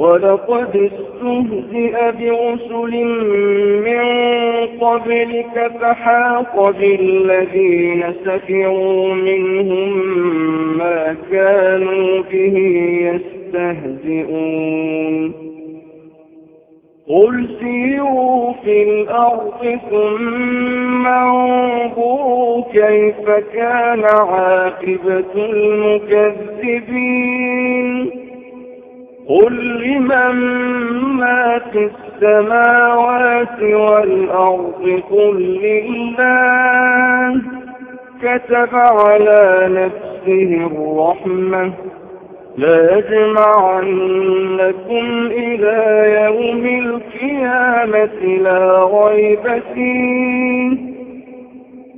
ولقد استهزئ برسل من قبلك فحاق بالذين سفروا منهم ما كانوا به يستهزئون. قل سيروا في الأرض ثم انظروا كيف كان عاقبة المكذبين. قل لمن ما في السماوات والأرض قل لله كتب على نفسه الرحمة لا يجمعنكم إلى يوم القيامة لا ريب فيه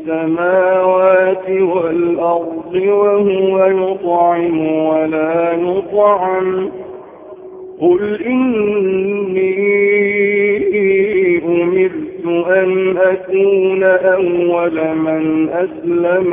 السماوات والأرض وهو يطعم ولا يطعم. قل إني أمرت أن أكون أول من أسلم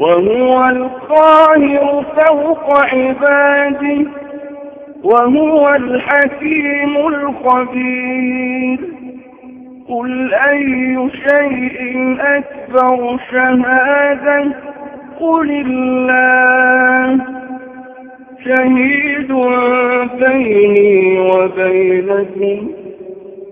وهو القاهر فوق عباده وهو الحكيم الخبير. قل أي شيء أكبر شهادة؟ قل الله. شهيد بيني وبينكم.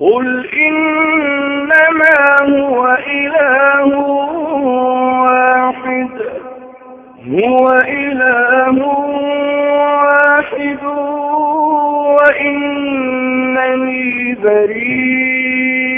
قل إنما هو إله واحد هو إله واحد وإنني بريء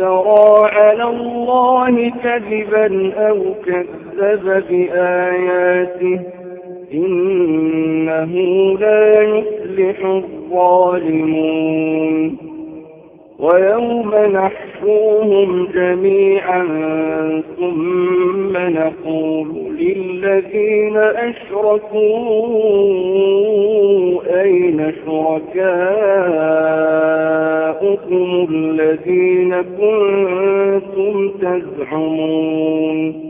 افترى على الله كذبا أو كذب بآياته إنه لا يفلح الظالمون. ويوم نحشوهم جميعا ثم نقول للذين أشركوا أين شركاؤكم الذين كنتم تزعمون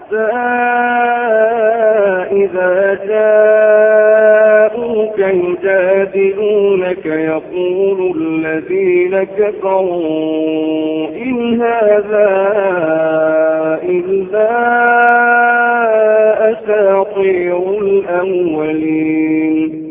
إذا جاءوك يجادلونك يقول الذين كفروا إن هذا إلا أساطير الأولين.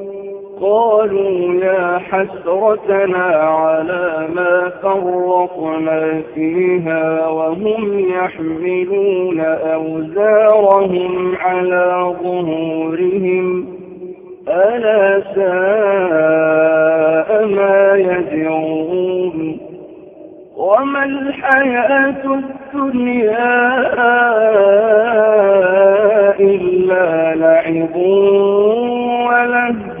قالوا يا حسرتنا على ما فرطنا فيها وهم يحملون أوزارهم على ظهورهم ألا ساء ما يزعون وما الحياة الدنيا إلا لعب ولهو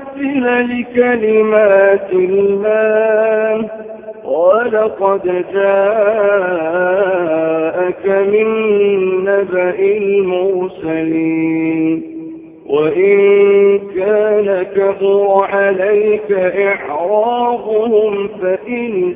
لكلمات الله. ولقد جاءك من نبأ المرسلين. وإن كان كبر عليك إعراضهم فإن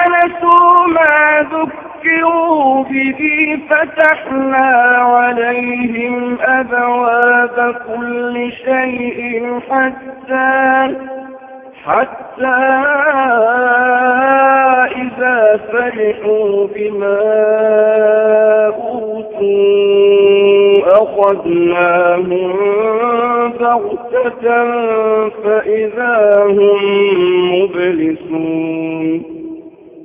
ذكروا به فتحنا عليهم أبواب كل شيء حتى حتى إذا فرحوا بما أوتوا أخذناهم بغتة فإذا هم مبلسون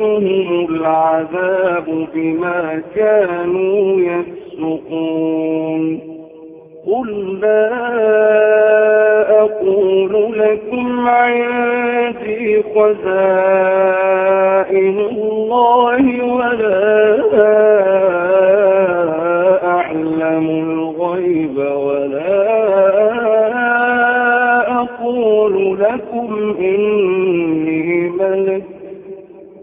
يمسهم العذاب بما كانوا يفسقون. قل لا أقول لكم عندي خزائن الله ولا أعلم الغيب ولا أقول لكم إني ملك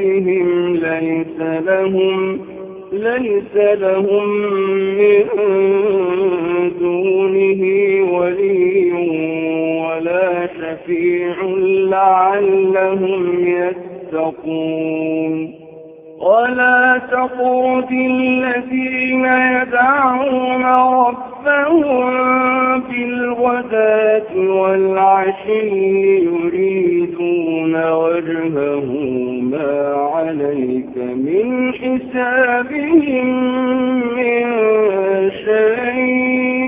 ليس لهم ليس لهم من دونه ولي ولا شفيع لعلهم يتقون. ولا تطرد الذين يدعون ربهم فهم بالغداة والعشي يريدون وجهه ما عليك من حسابهم من شيء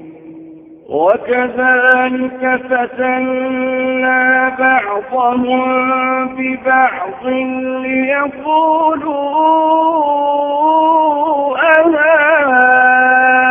وكذلك فتنا بعضهم ببعض ليقولوا أهؤلاء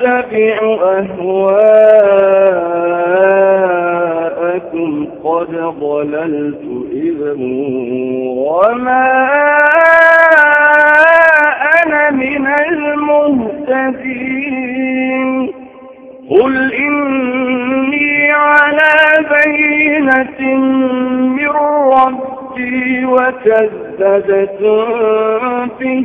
أتبع أهواءكم. قد ضللت إذا وما أنا من المهتدين. قل إني على بينة من ربي وكذبتم به.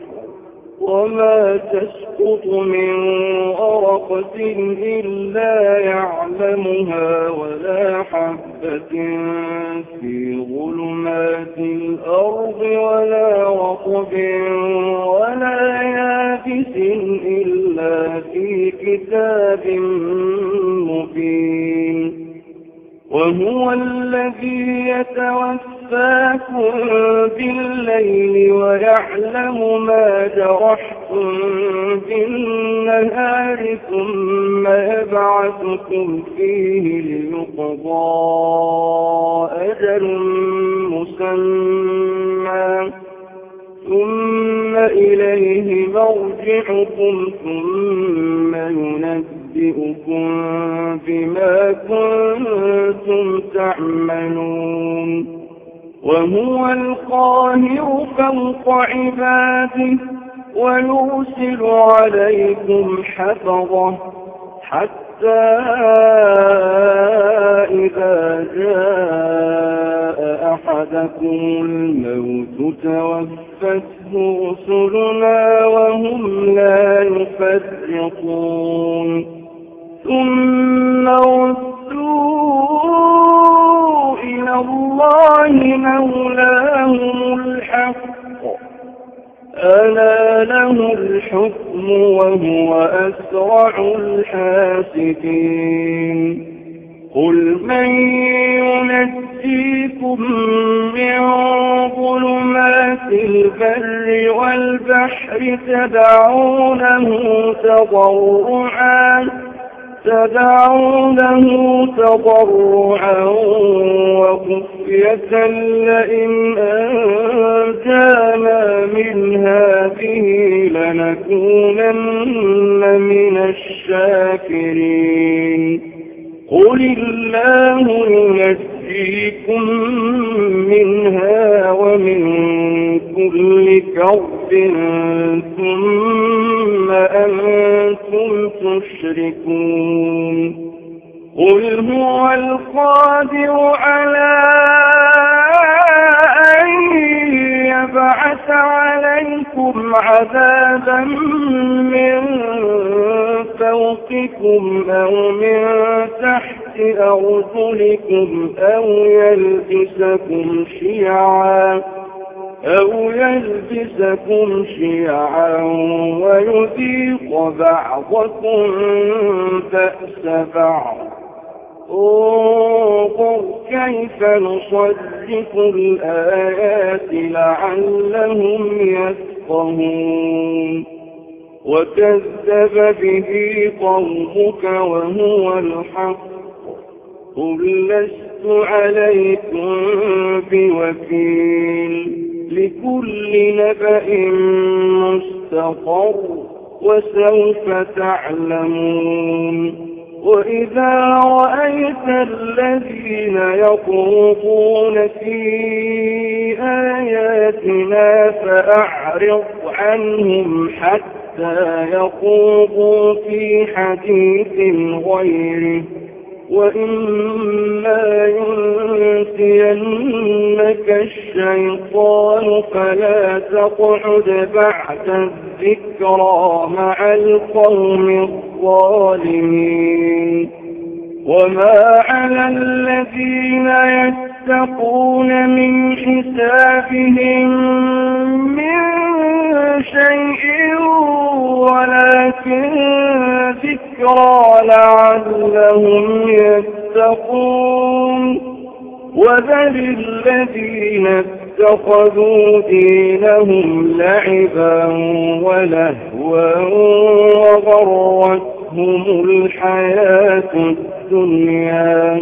وما تسقط من ورقة إلا يعلمها ولا حبة في ظلمات الأرض ولا فوقكم أو من تحت أرجلكم أو يلبسكم شيعا أو يلبسكم شيعا ويذيق بعضكم بأس بعض. انظر كيف نصرف الآيات لعلهم يفقهون. وكذب به قومك وهو الحق. قل لست عليكم بوكيل لكل نبأ مستقر وسوف تعلمون. وإذا رأيت الذين يطوفون في آياتنا فأعرض عنهم حتى يخوضوا في حديث غيره. وإما ينسينك الشيطان فلا تقعد بعد الذكرى مع القوم الظالمين. وما على الذين يتقون من حسابهم من شيء ولكن ذكرى لعلهم يتقون. وذل الذين اتخذوا دينهم لعبا ولهوا وغرتهم الحياة الدنيا.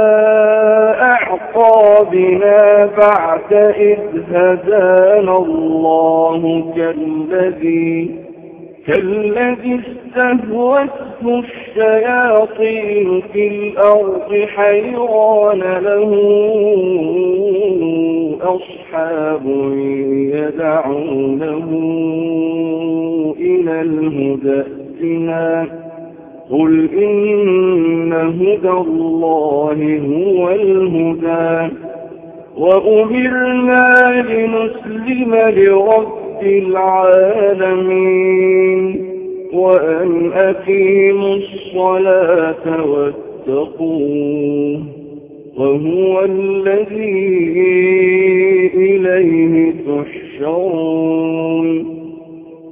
أعقابنا بعد إذ هدانا الله كالذي كالذي استهوته الشياطين في الأرض حيران له أصحاب يدعونه إلى الهدى ائتنا قل إن هدى الله هو الهدى وأمرنا لنسلم لرب العالمين وأن أقيموا الصلاة واتقوه وهو الذي إليه تحشرون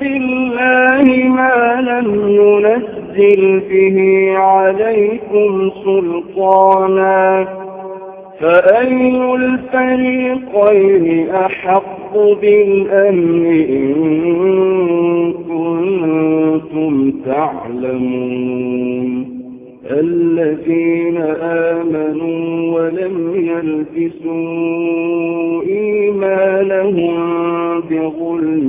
بالله ما لم ينزل به عليكم سلطانا فأي الفريقين أحق بالأمن إن كنتم تعلمون الذين آمنوا ولم يلبسوا إيمانهم بظلم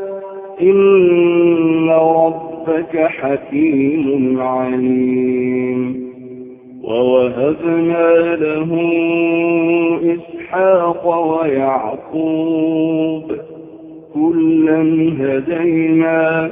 إن ربك حكيم عليم ووهبنا له إسحاق ويعقوب كلا هدينا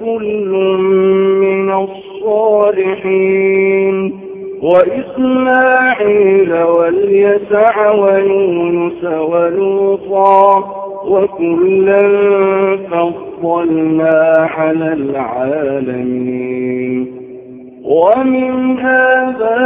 كل من الصالحين. وإسماعيل واليسع ويونس ولوطا وكلا فضلنا على العالمين. ومن آبائهم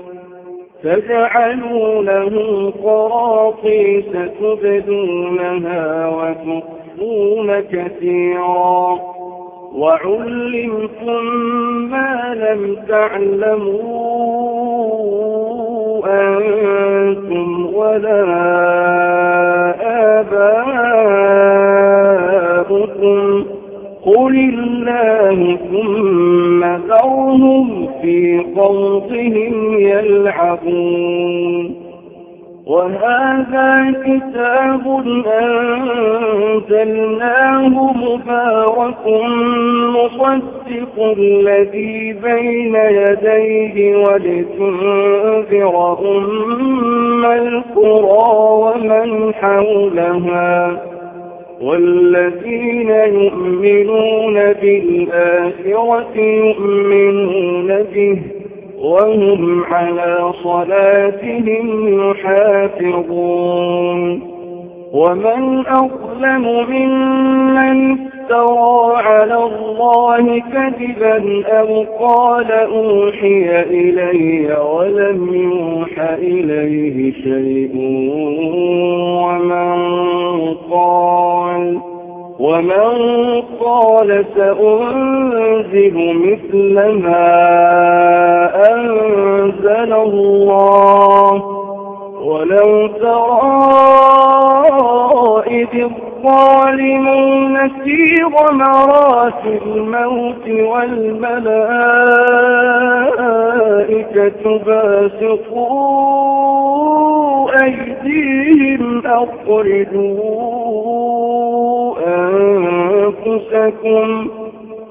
تجعلونه قراطيس تبدونها وتخفون كثيرا. وعلمتم ما لم تعلموا أنتم ولا آباؤكم. قل الله ثم ذرهم في خوضهم يلعبون. وهذا كتاب أنزلناه مبارك مصدق الذي بين يديه ولتنذر أم القرى ومن حولها. والذين يؤمنون بالآخرة يؤمنون به. وهم على صلاتهم يحافظون. ومن أظلم ممن افترى على الله كذبا أو قال أوحي إلي ولم يوح إليه شيء ومن قال ومن قال سأنزل مثل ما أنزل الله ولو ترى إذ الظالمون في غمرات الموت والملائكة باسقوا أيديهم أخرجوا أنفسكم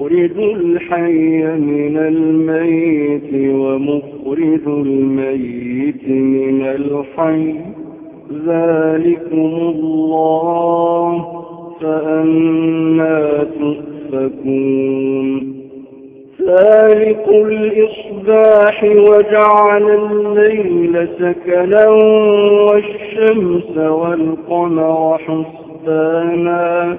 يخرج الحي من الميت ومخرج الميت من الحي. ذلكم الله فأنا تؤفكون. ذلك الإصباح وجعل الليل سكنا والشمس والقمر حسبانا.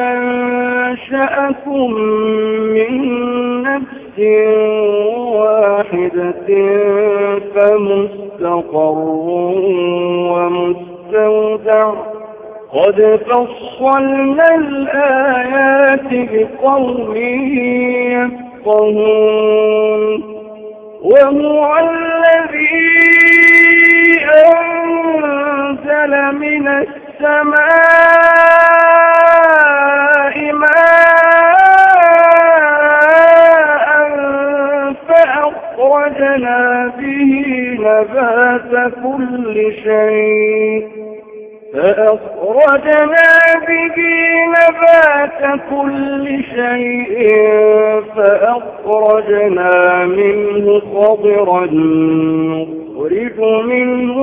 أنشأكم من نفس واحدة فمستقر ومستودع. قد فصلنا الآيات بقوم يفقهون. وهو الذي أنزل من السماء ماء فأخرجنا به نبات كل شيء. فأخرجنا به نبات كل شيء فأخرجنا منه خضرا نخرج منه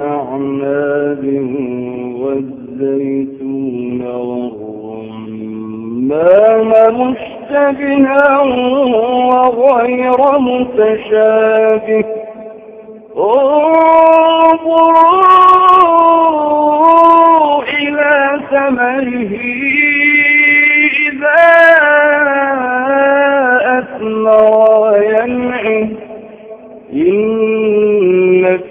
أعناب والزيتون والرمان مشتبها وغير متشابه. انظروا إلى ثمره إذا أثمر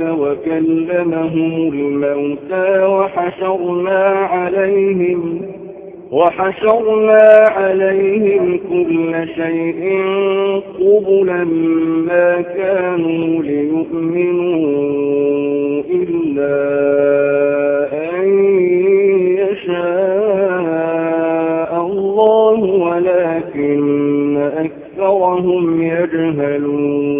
وكلمهم الموتى وحشرنا عليهم وحشرنا عليهم كل شيء قبلا ما كانوا ليؤمنوا إلا أن يشاء الله ولكن أكثرهم يجهلون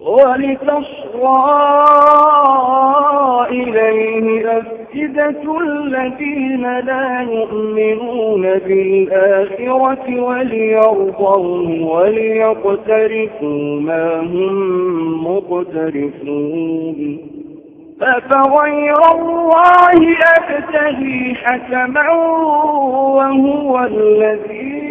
ولتصغى إليه أفئدة الذين لا يؤمنون بالآخرة وليرضوا وليقترفوا ما هم مقترفون. أفغير الله أبتغي حكما وهو الذي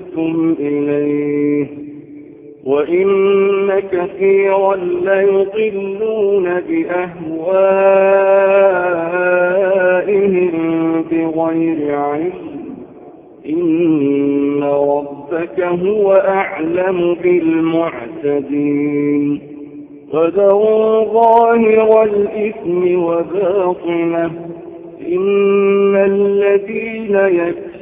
إليه وإن كثيرا ليضلون بأهوائهم بغير علم. إن ربك هو أعلم بالمعتدين. فذروا ظاهر الإثم وباطنه. إن الذين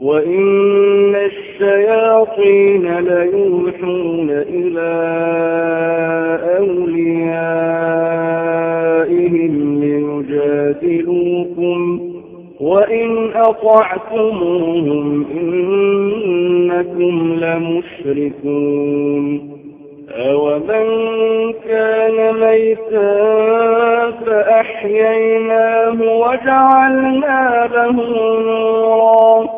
وإن الشياطين ليوحون إلى أوليائهم ليجادلوكم وإن أطعتموهم إنكم لمشركون أومن كان ميتا فأحييناه وجعلنا له نورا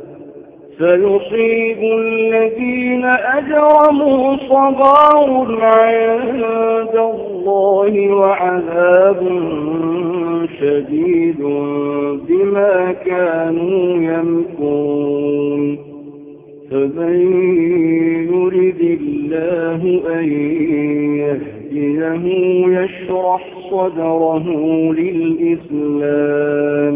سيصيب الذين أجرموا صغار عند الله وعذاب شديد بما كانوا يمكرون. فمن يرد الله أن يهديه يشرح صدره للإسلام.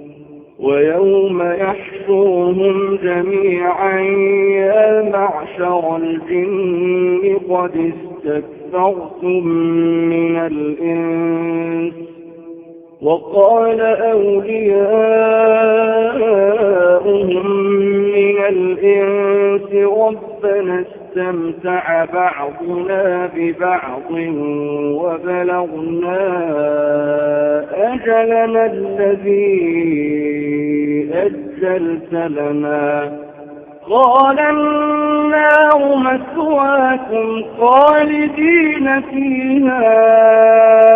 ويوم يحشرهم جميعا يا معشر الجن قد استكثرتم من الإنس. وقال أولياؤهم من الإنس ربنا استمتع بعضنا ببعض وبلغنا أجلنا الذي أجلت لنا. قال النار مثواكم خالدين فيها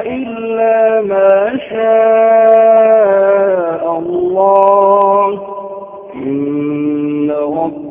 إلا ما شاء الله. إن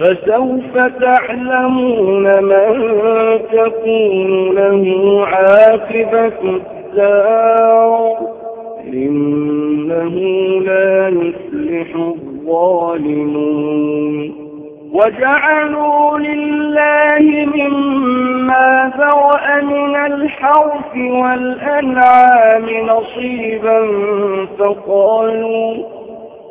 فسوف تعلمون من تكون له عاقبة الدار. إنه لا يفلح الظالمون. وجعلوا لله مما ذرأ من الحرف والأنعام نصيبا فقالوا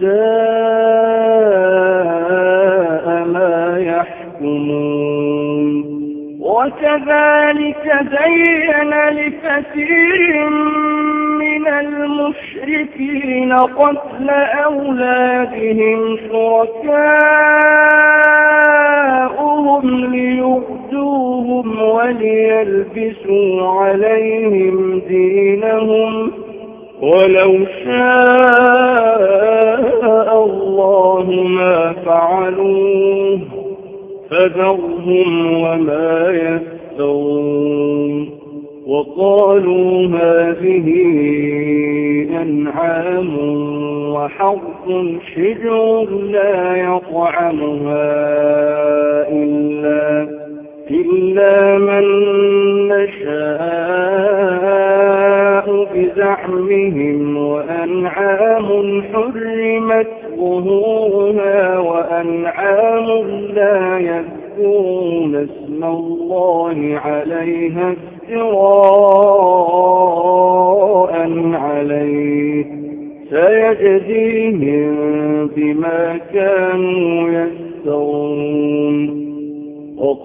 ساء ما يحكمون. وكذلك زين لكثير من المشركين قتل أولادهم شركاؤهم ليردوهم وليلبسوا عليهم دينهم. ولو شاء فعلوه فذرهم وما يفترون وقالوا هذه أنعام وحرث شجر لا يطعمها إلا, إلا من نشاء بزعمهم وأنعام حرمت ظهورها وأنعام لا يذكرون اسم الله عليها افتراء عليه سيجزيهم بما كانوا يسترون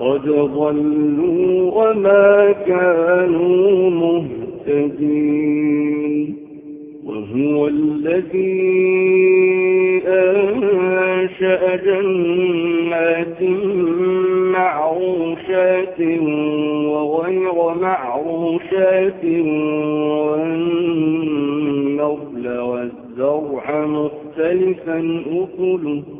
قد ضلوا وما كانوا مهتدين. وهو الذي أنشأ جنات معروشات وغير معروشات والنظل والزرع مختلفا أكله.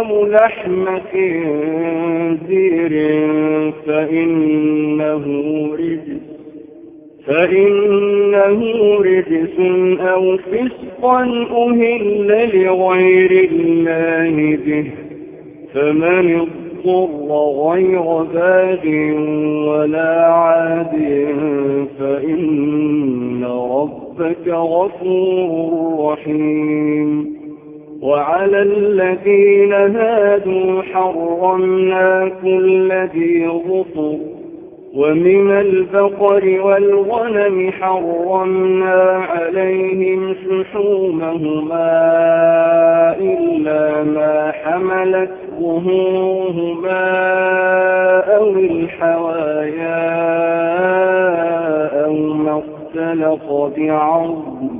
أو لحم خنزير فإنه رجس فإنه رجس أو فسقا أهل لغير الله به فمن اضطر غير باد ولا عاد فإن ربك غفور رحيم وعلى الذين هادوا حرمنا كل ذي غفر ومن البقر والغنم حرمنا عليهم شحومهما إلا ما حملت ظهورهما أو الحوايا أو ما اختلط بعظم.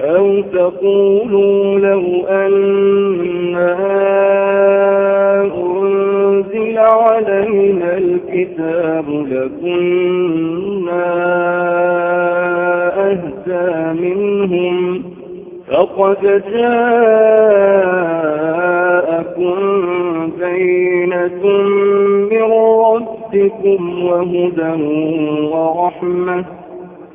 أو تقولوا لو أنا أنزل علينا الكتاب لكنا أهدى منهم فقد جاءكم بينة من ربكم وهدى ورحمة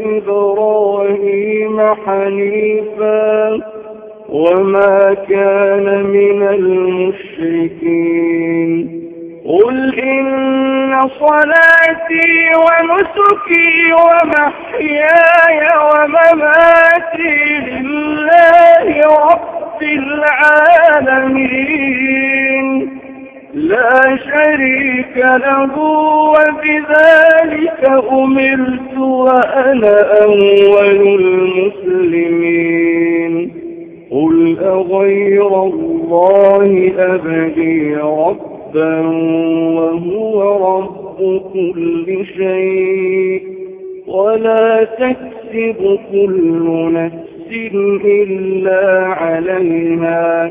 إبراهيم حنيفا وما كان من المشركين. قل إن صلاتي ونسكي ومحياي ومماتي لله رب العالمين. لا شريك له وبذلك أمرت وأنا أول المسلمين. قل أغير الله أبدي ربا وهو رب كل شيء. ولا تكسب كل نفس إلا عليها.